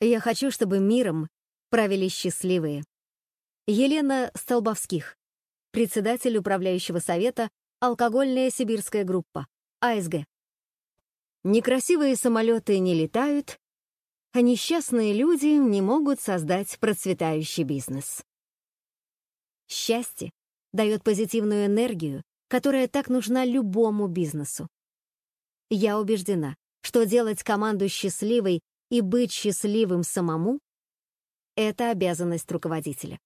Я хочу, чтобы миром правили счастливые. Елена Столбовских, председатель управляющего совета «Алкогольная сибирская группа», АСГ. Некрасивые самолеты не летают, а несчастные люди не могут создать процветающий бизнес. Счастье дает позитивную энергию, которая так нужна любому бизнесу. Я убеждена, что делать команду счастливой и быть счастливым самому — это обязанность руководителя.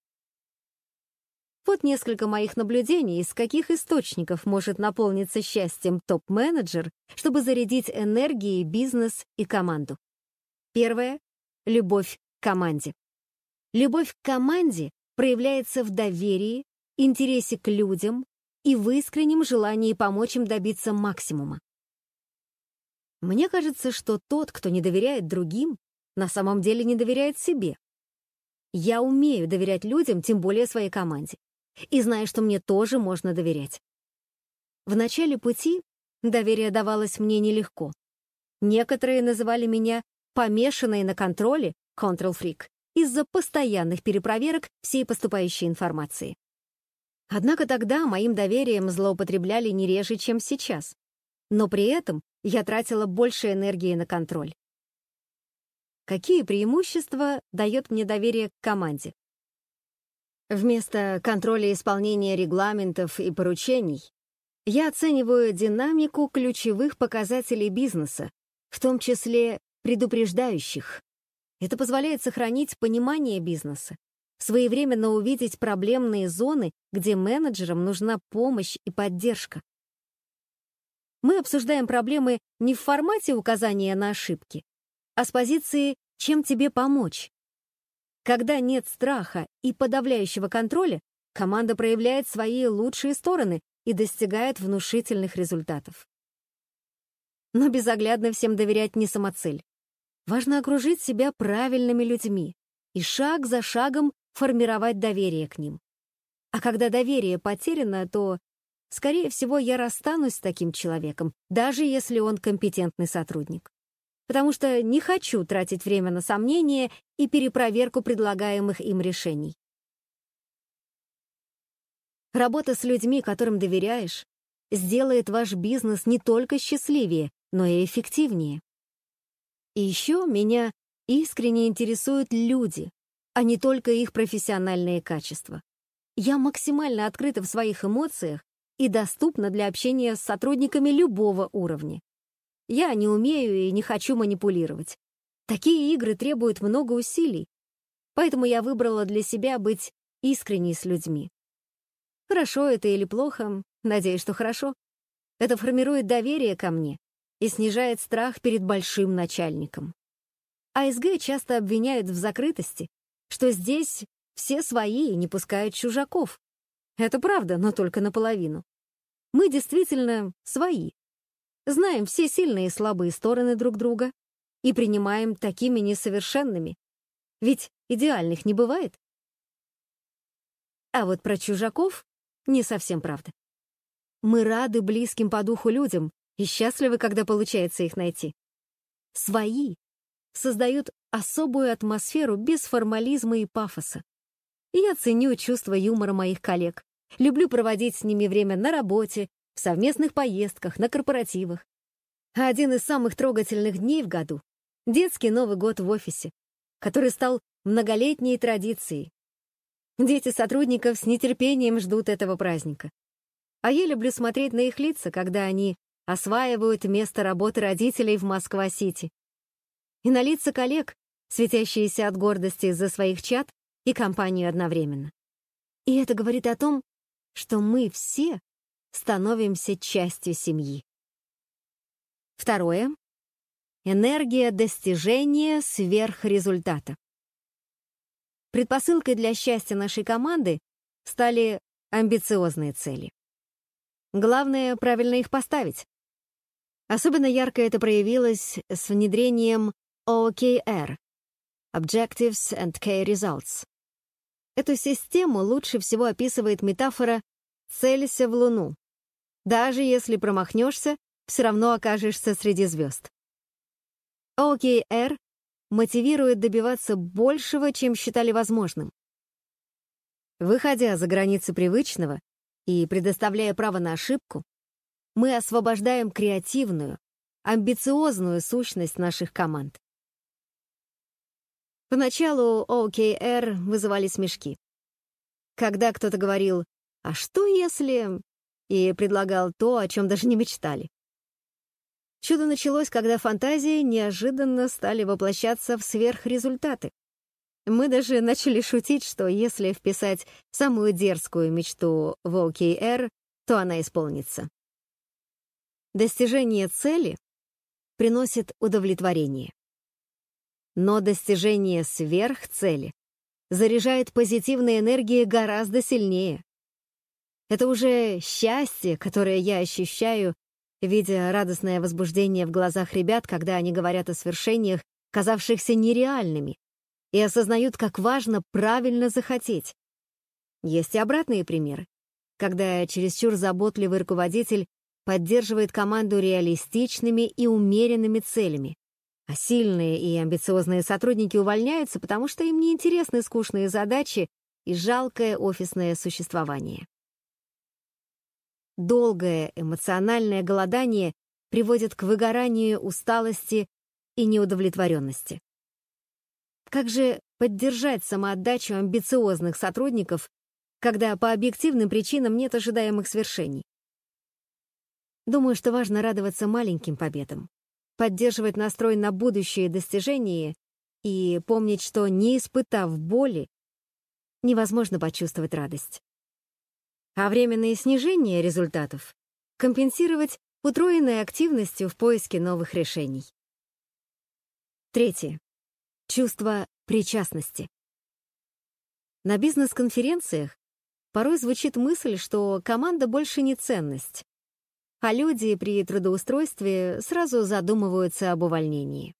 Вот несколько моих наблюдений, из каких источников может наполниться счастьем топ-менеджер, чтобы зарядить энергией бизнес и команду. Первое — любовь к команде. Любовь к команде проявляется в доверии, интересе к людям и в искреннем желании помочь им добиться максимума. Мне кажется, что тот, кто не доверяет другим, на самом деле не доверяет себе. Я умею доверять людям, тем более своей команде. И знаю, что мне тоже можно доверять. В начале пути доверие давалось мне нелегко. Некоторые называли меня помешанной на контроле, control freak, из-за постоянных перепроверок всей поступающей информации. Однако тогда моим доверием злоупотребляли не реже, чем сейчас. Но при этом я тратила больше энергии на контроль. Какие преимущества дает мне доверие к команде? Вместо контроля исполнения регламентов и поручений я оцениваю динамику ключевых показателей бизнеса, в том числе предупреждающих. Это позволяет сохранить понимание бизнеса, своевременно увидеть проблемные зоны, где менеджерам нужна помощь и поддержка. Мы обсуждаем проблемы не в формате указания на ошибки, а с позиции «чем тебе помочь?». Когда нет страха и подавляющего контроля, команда проявляет свои лучшие стороны и достигает внушительных результатов. Но безоглядно всем доверять не самоцель. Важно окружить себя правильными людьми и шаг за шагом формировать доверие к ним. А когда доверие потеряно, то Скорее всего, я расстанусь с таким человеком, даже если он компетентный сотрудник. Потому что не хочу тратить время на сомнения и перепроверку предлагаемых им решений. Работа с людьми, которым доверяешь, сделает ваш бизнес не только счастливее, но и эффективнее. И еще меня искренне интересуют люди, а не только их профессиональные качества. Я максимально открыта в своих эмоциях и доступна для общения с сотрудниками любого уровня. Я не умею и не хочу манипулировать. Такие игры требуют много усилий, поэтому я выбрала для себя быть искренней с людьми. Хорошо это или плохо, надеюсь, что хорошо. Это формирует доверие ко мне и снижает страх перед большим начальником. АСГ часто обвиняют в закрытости, что здесь все свои и не пускают чужаков. Это правда, но только наполовину. Мы действительно свои. Знаем все сильные и слабые стороны друг друга и принимаем такими несовершенными. Ведь идеальных не бывает. А вот про чужаков не совсем правда. Мы рады близким по духу людям и счастливы, когда получается их найти. Свои создают особую атмосферу без формализма и пафоса. Я ценю чувство юмора моих коллег. Люблю проводить с ними время на работе, в совместных поездках, на корпоративах. Один из самых трогательных дней в году — детский Новый год в офисе, который стал многолетней традицией. Дети сотрудников с нетерпением ждут этого праздника. А я люблю смотреть на их лица, когда они осваивают место работы родителей в Москва-Сити. И на лица коллег, светящиеся от гордости за своих чат и компанию одновременно. И это говорит о том, что мы все становимся частью семьи. Второе. Энергия достижения сверхрезультата. Предпосылкой для счастья нашей команды стали амбициозные цели. Главное — правильно их поставить. Особенно ярко это проявилось с внедрением OKR — Objectives and Key Results. Эту систему лучше всего описывает метафора «целься в Луну». Даже если промахнешься, все равно окажешься среди звезд. OKR мотивирует добиваться большего, чем считали возможным. Выходя за границы привычного и предоставляя право на ошибку, мы освобождаем креативную, амбициозную сущность наших команд. Поначалу OKR вызывали смешки. Когда кто-то говорил «А что если...» и предлагал то, о чем даже не мечтали. Чудо началось, когда фантазии неожиданно стали воплощаться в сверхрезультаты. Мы даже начали шутить, что если вписать самую дерзкую мечту в OKR, то она исполнится. Достижение цели приносит удовлетворение. Но достижение сверхцели заряжает позитивной энергией гораздо сильнее. Это уже счастье, которое я ощущаю, видя радостное возбуждение в глазах ребят, когда они говорят о свершениях, казавшихся нереальными, и осознают, как важно правильно захотеть. Есть и обратные примеры, когда чересчур заботливый руководитель поддерживает команду реалистичными и умеренными целями, а сильные и амбициозные сотрудники увольняются, потому что им неинтересны скучные задачи и жалкое офисное существование. Долгое эмоциональное голодание приводит к выгоранию, усталости и неудовлетворенности. Как же поддержать самоотдачу амбициозных сотрудников, когда по объективным причинам нет ожидаемых свершений? Думаю, что важно радоваться маленьким победам, поддерживать настрой на будущее достижения и помнить, что не испытав боли, невозможно почувствовать радость. А временное снижение результатов компенсировать утроенной активностью в поиске новых решений. Третье. Чувство причастности. На бизнес-конференциях порой звучит мысль, что команда больше не ценность, а люди при трудоустройстве сразу задумываются об увольнении.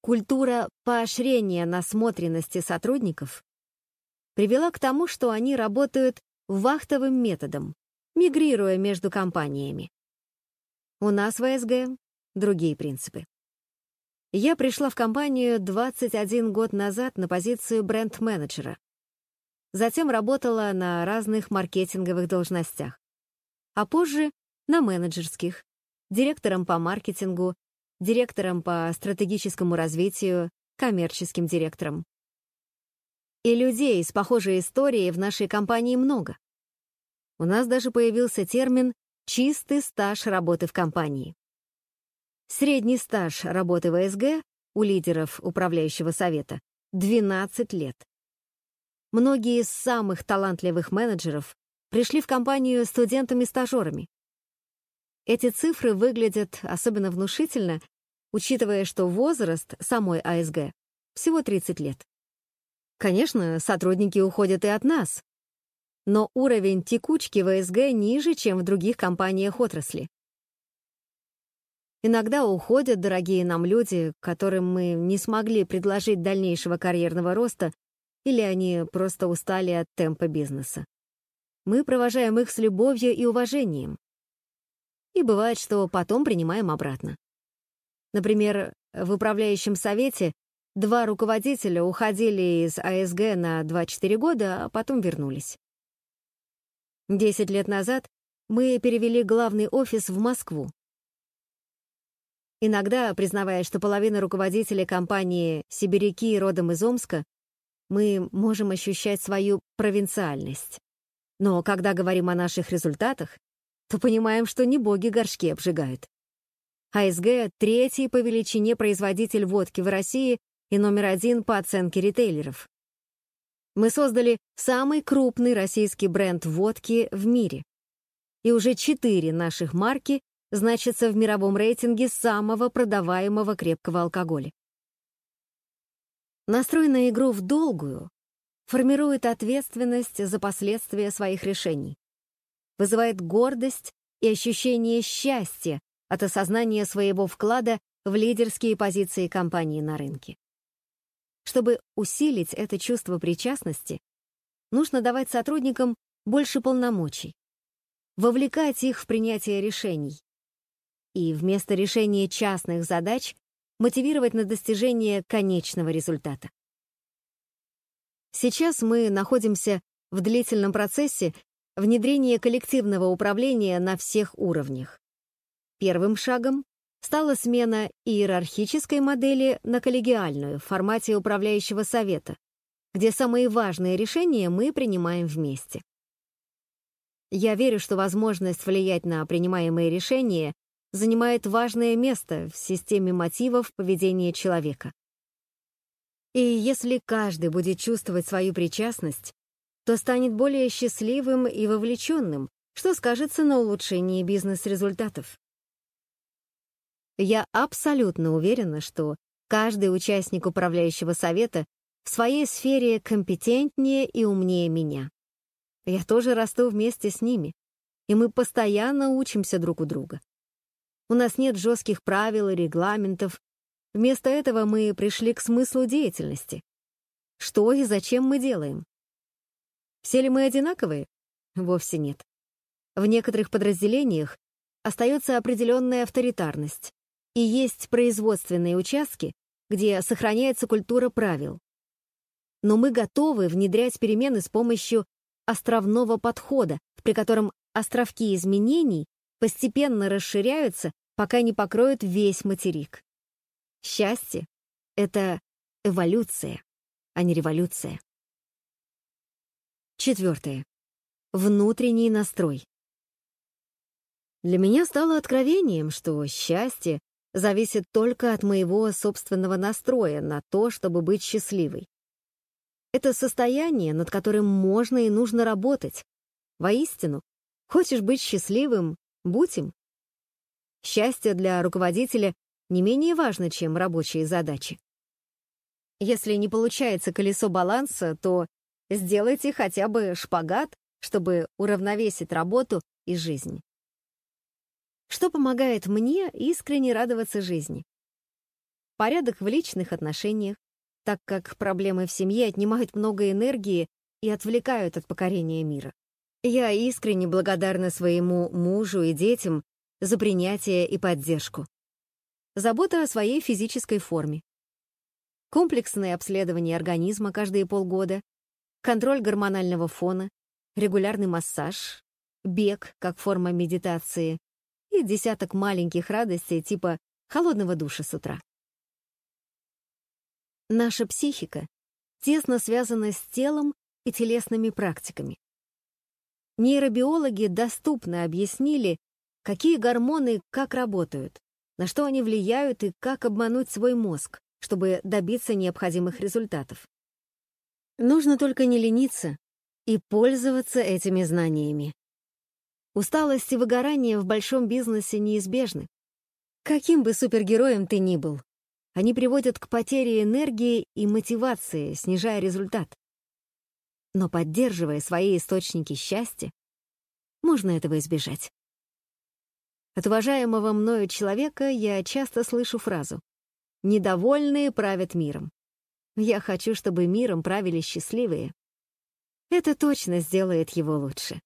Культура поощрения насмотренности сотрудников привела к тому, что они работают вахтовым методом, мигрируя между компаниями. У нас в СГ другие принципы. Я пришла в компанию 21 год назад на позицию бренд-менеджера. Затем работала на разных маркетинговых должностях. А позже на менеджерских, директором по маркетингу, директором по стратегическому развитию, коммерческим директором. И людей с похожей историей в нашей компании много. У нас даже появился термин «чистый стаж работы в компании». Средний стаж работы в СГ у лидеров управляющего совета — 12 лет. Многие из самых талантливых менеджеров пришли в компанию студентами-стажерами. Эти цифры выглядят особенно внушительно, учитывая, что возраст самой АСГ всего 30 лет. Конечно, сотрудники уходят и от нас, но уровень текучки в АСГ ниже, чем в других компаниях отрасли. Иногда уходят дорогие нам люди, которым мы не смогли предложить дальнейшего карьерного роста, или они просто устали от темпа бизнеса. Мы провожаем их с любовью и уважением. И бывает, что потом принимаем обратно. Например, в управляющем совете два руководителя уходили из АСГ на 2-4 года, а потом вернулись. Десять лет назад мы перевели главный офис в Москву, Иногда, признавая, что половина руководителей компании «Сибиряки» родом из Омска, мы можем ощущать свою провинциальность. Но когда говорим о наших результатах, то понимаем, что не боги горшки обжигают. АСГ — третий по величине производитель водки в России и номер один по оценке ритейлеров. Мы создали самый крупный российский бренд водки в мире. И уже четыре наших марки значится в мировом рейтинге самого продаваемого крепкого алкоголя. Настрой на игру в долгую формирует ответственность за последствия своих решений, вызывает гордость и ощущение счастья от осознания своего вклада в лидерские позиции компании на рынке. Чтобы усилить это чувство причастности, нужно давать сотрудникам больше полномочий, вовлекать их в принятие решений, и вместо решения частных задач мотивировать на достижение конечного результата. Сейчас мы находимся в длительном процессе внедрения коллективного управления на всех уровнях. Первым шагом стала смена иерархической модели на коллегиальную в формате управляющего совета, где самые важные решения мы принимаем вместе. Я верю, что возможность влиять на принимаемые решения занимает важное место в системе мотивов поведения человека. И если каждый будет чувствовать свою причастность, то станет более счастливым и вовлеченным, что скажется на улучшении бизнес-результатов. Я абсолютно уверена, что каждый участник управляющего совета в своей сфере компетентнее и умнее меня. Я тоже расту вместе с ними, и мы постоянно учимся друг у друга. У нас нет жестких правил и регламентов. Вместо этого мы пришли к смыслу деятельности. Что и зачем мы делаем? Все ли мы одинаковые? Вовсе нет. В некоторых подразделениях остается определенная авторитарность, и есть производственные участки, где сохраняется культура правил. Но мы готовы внедрять перемены с помощью островного подхода, при котором островки изменений постепенно расширяются, пока не покроют весь материк. Счастье — это эволюция, а не революция. Четвертое. Внутренний настрой. Для меня стало откровением, что счастье зависит только от моего собственного настроя на то, чтобы быть счастливой. Это состояние, над которым можно и нужно работать. Воистину, хочешь быть счастливым — будь им. Счастье для руководителя не менее важно, чем рабочие задачи. Если не получается колесо баланса, то сделайте хотя бы шпагат, чтобы уравновесить работу и жизнь что помогает мне искренне радоваться жизни. Порядок в личных отношениях, так как проблемы в семье отнимают много энергии и отвлекают от покорения мира. Я искренне благодарна своему мужу и детям за принятие и поддержку. Забота о своей физической форме. Комплексное обследование организма каждые полгода, контроль гормонального фона, регулярный массаж, бег как форма медитации, и десяток маленьких радостей типа холодного душа с утра. Наша психика тесно связана с телом и телесными практиками. Нейробиологи доступно объяснили, какие гормоны как работают, на что они влияют и как обмануть свой мозг, чтобы добиться необходимых результатов. Нужно только не лениться и пользоваться этими знаниями. Усталость и выгорание в большом бизнесе неизбежны. Каким бы супергероем ты ни был, они приводят к потере энергии и мотивации, снижая результат. Но поддерживая свои источники счастья, можно этого избежать. От уважаемого мною человека я часто слышу фразу «Недовольные правят миром». Я хочу, чтобы миром правили счастливые. Это точно сделает его лучше.